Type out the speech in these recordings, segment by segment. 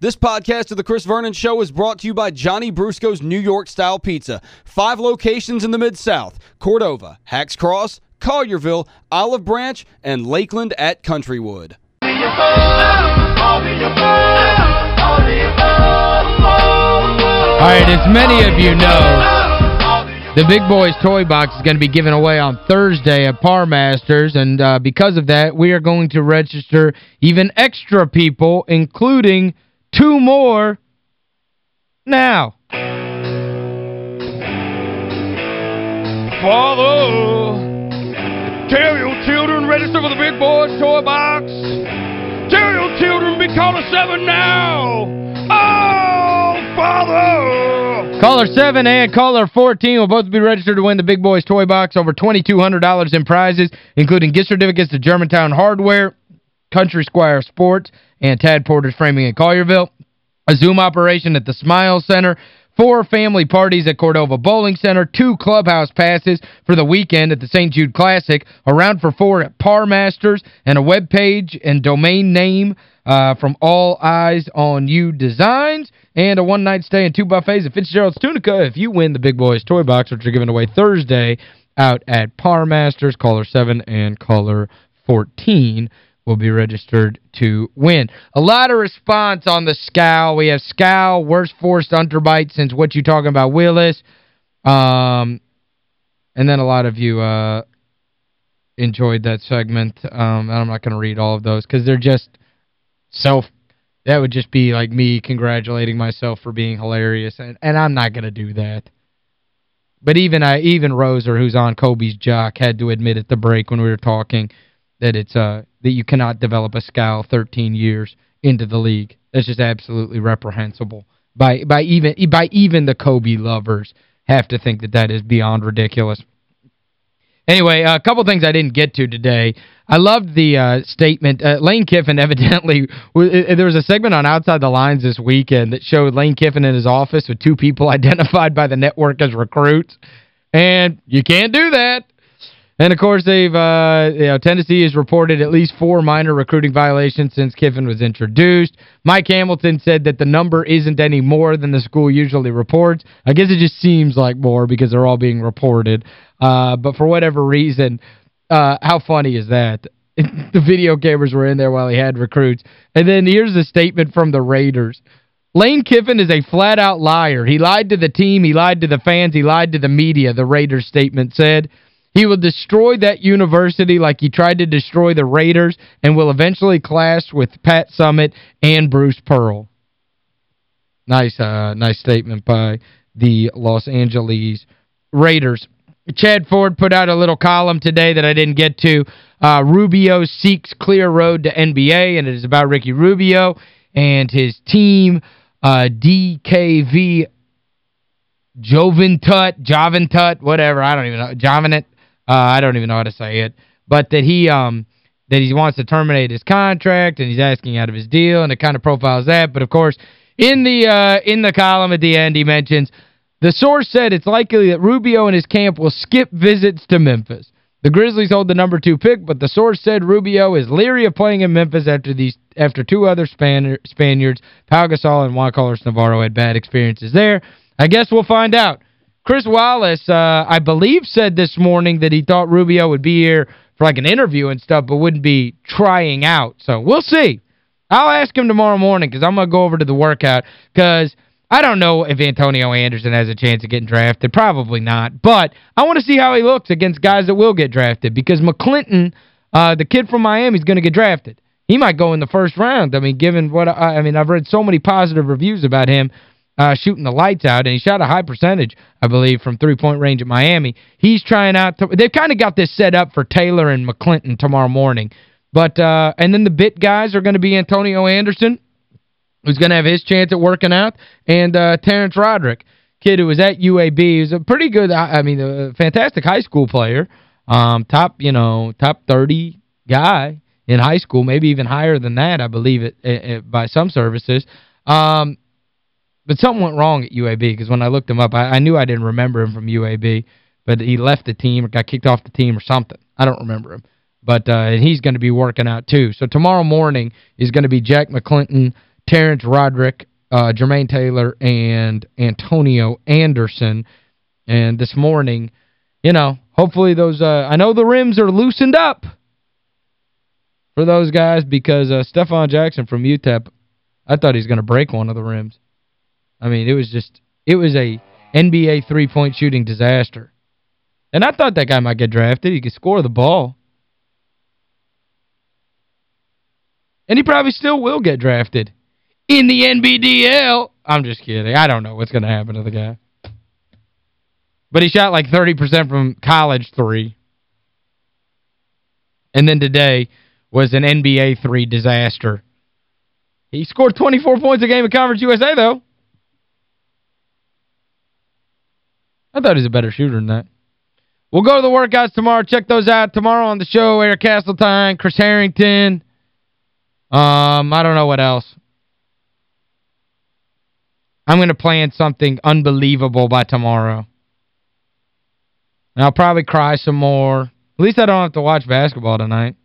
This podcast of The Chris Vernon Show is brought to you by Johnny Brusco's New York-style pizza. Five locations in the Mid-South. Cordova, Hacks Cross, Collierville, Olive Branch, and Lakeland at Countrywood. All right, as many of you know, the Big Boys Toy Box is going to be given away on Thursday at Par Masters, and uh, because of that, we are going to register even extra people, including two more now. Father, tell your children register for the Big Boys Toy Box. Tell your children be caller 7 now. Oh, Father! Caller 7 and caller 14 will both be registered to win the Big Boys Toy Box. Over $2,200 in prizes, including gift certificates to Germantown Hardware, Country Squire Sports, and Tad Porter's Framing in Collierville. A Zoom operation at the Smile Center. Four family parties at Cordova Bowling Center. Two clubhouse passes for the weekend at the St. Jude Classic. Around for four at Par Masters. And a web page and domain name uh, from All Eyes on You Designs. And a one-night stay and two buffets at Fitzgerald's Tunica if you win the Big Boys Toy Box, which are given away Thursday out at Par Masters. Caller 7 and caller 14 will be registered to win. A lot of response on the scowl. We have scowl, worst forced underbite since what you talking about, Willis. Um, and then a lot of you uh, enjoyed that segment. Um, and I'm not going to read all of those because they're just self that would just be like me congratulating myself for being hilarious and and I'm not going to do that. But even I even Roser who's on Kobe's jock had to admit at the break when we were talking that it's uh that you cannot develop a scowl 13 years into the league. That's just absolutely reprehensible. By by even by even the Kobe lovers have to think that that is beyond ridiculous. Anyway, a couple things I didn't get to today. I loved the uh, statement. Uh, Lane Kiffin evidently, there was a segment on Outside the Lines this weekend that showed Lane Kiffin in his office with two people identified by the network as recruits. And you can't do that. And, of course, they've uh, you know, Tennessee has reported at least four minor recruiting violations since Kiffin was introduced. Mike Hamilton said that the number isn't any more than the school usually reports. I guess it just seems like more because they're all being reported. Uh, but for whatever reason, uh, how funny is that? the video cameras were in there while he had recruits. And then here's a statement from the Raiders. Lane Kiffin is a flat-out liar. He lied to the team. He lied to the fans. He lied to the media, the Raiders statement said. He will destroy that university like he tried to destroy the Raiders and will eventually clash with Pat Summitt and Bruce Pearl. Nice uh nice statement by the Los Angeles Raiders. Chad Ford put out a little column today that I didn't get to. Uh, Rubio seeks clear road to NBA, and it is about Ricky Rubio and his team, uh, DKV Joventut, Joventut, whatever, I don't even know, Jovanet, uh, I don't even know how to say it. But that he um that he wants to terminate his contract and he's asking out of his deal and it kind of profiles that. But, of course, in the uh, in the column at the end, he mentions, the source said it's likely that Rubio and his camp will skip visits to Memphis. The Grizzlies hold the number two pick, but the source said Rubio is leery of playing in Memphis after these after two other Span Spaniards, Pau Gasol and Juan Carlos Navarro, had bad experiences there. I guess we'll find out. Chris Wallace, uh, I believe, said this morning that he thought Rubio would be here for like an interview and stuff, but wouldn't be trying out. So we'll see. I'll ask him tomorrow morning because I'm going to go over to the workout because I don't know if Antonio Anderson has a chance of getting drafted. Probably not. But I want to see how he looks against guys that will get drafted because McClinton, uh, the kid from Miami, is going to get drafted. He might go in the first round. I mean, given what I, I mean, I've read so many positive reviews about him uh, shooting the lights out, and he shot a high percentage, I believe, from three-point range at Miami. He's trying out to, they've kind of got this set up for Taylor and McClinton tomorrow morning. But uh, and then the bit guys are going to be Antonio Anderson, who's going to have his chance at working out, and uh, Terrence Roderick, kid who was at UAB. He's a pretty good, I mean, a fantastic high school player. Um, top, you know, top 30 guy in high school, maybe even higher than that, I believe it, it, by some services. Um, but something went wrong at UAB because when I looked him up, I, I knew I didn't remember him from UAB, but he left the team or got kicked off the team or something. I don't remember him. But uh, he's going to be working out too. So tomorrow morning is going to be Jack McClinton, Terrence Roderick, uh, Jermaine Taylor, and Antonio Anderson. And this morning, you know, hopefully those, uh, I know the rims are loosened up for those guys because uh, Stefon Jackson from UTEP, I thought he's going to break one of the rims. I mean, it was just, it was a NBA three-point shooting disaster. And I thought that guy might get drafted. He could score the ball. And he probably still will get drafted in the NBDL. I'm just kidding. I don't know what's going to happen to the guy. But he shot like 30% from college three. And then today was an NBA three disaster. He scored 24 points a game in Conference USA, though. I thought he was a better shooter than that. We'll go to the workouts tomorrow. Check those out tomorrow on the show. Eric Castletine, Chris Harrington. Um, I don't know what else. I'm going to plan something unbelievable by tomorrow. And I'll probably cry some more. At least I don't have to watch basketball tonight.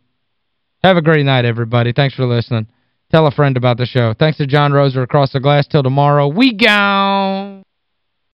Have a great night, everybody. Thanks for listening. Tell a friend about the show. Thanks to John Roser across the glass. Till tomorrow. We gone.